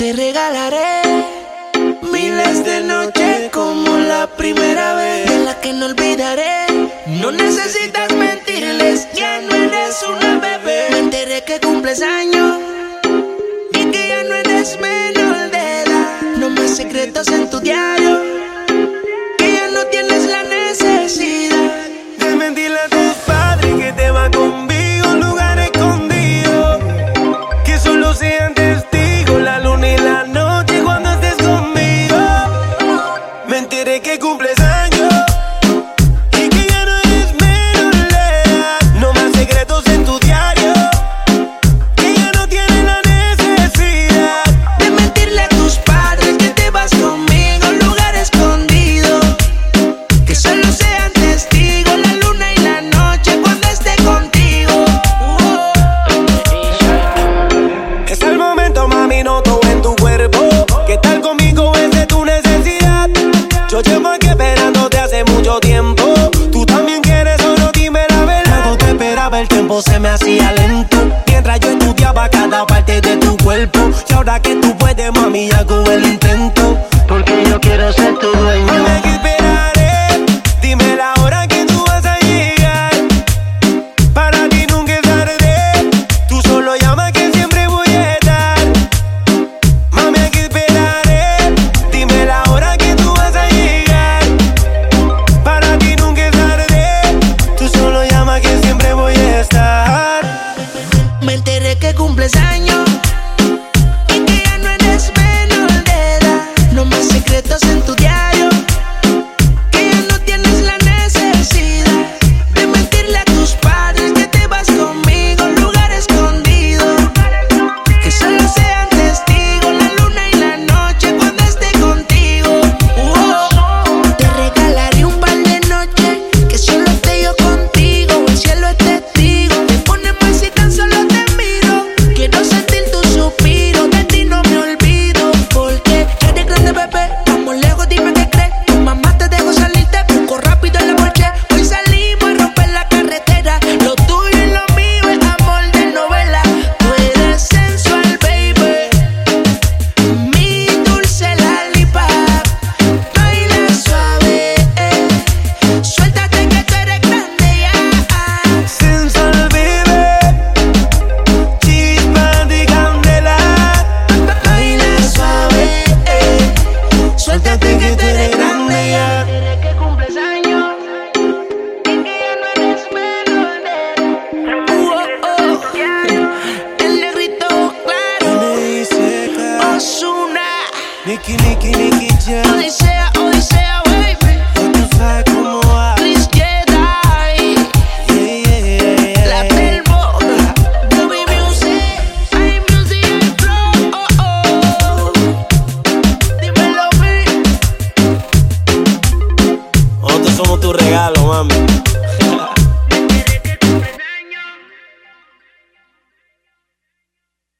Te regalaré miles de noches como la primera vez, de la que no olvidaré. No necesitas mentirles, ya no eres una bebé. Me enteré que cumples años y que ya no eres menor de edad. No más secretos en tu diario. mucho tiempo. Tú también quieres solo dime la verdad. No te esperaba, el tiempo se me hacía lento Nicky, Nicky, Nicky Odisea, Odisea, baby. Tú sabes cómo va. Please get Oh, oh. Dímelo. Nosotros somos tu regalo, mami.